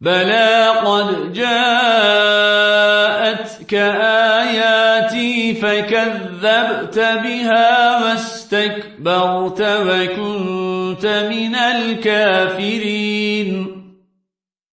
بلى قد جاءتك آياتي فكذبت بها واستكبرت وكنت من الكافرين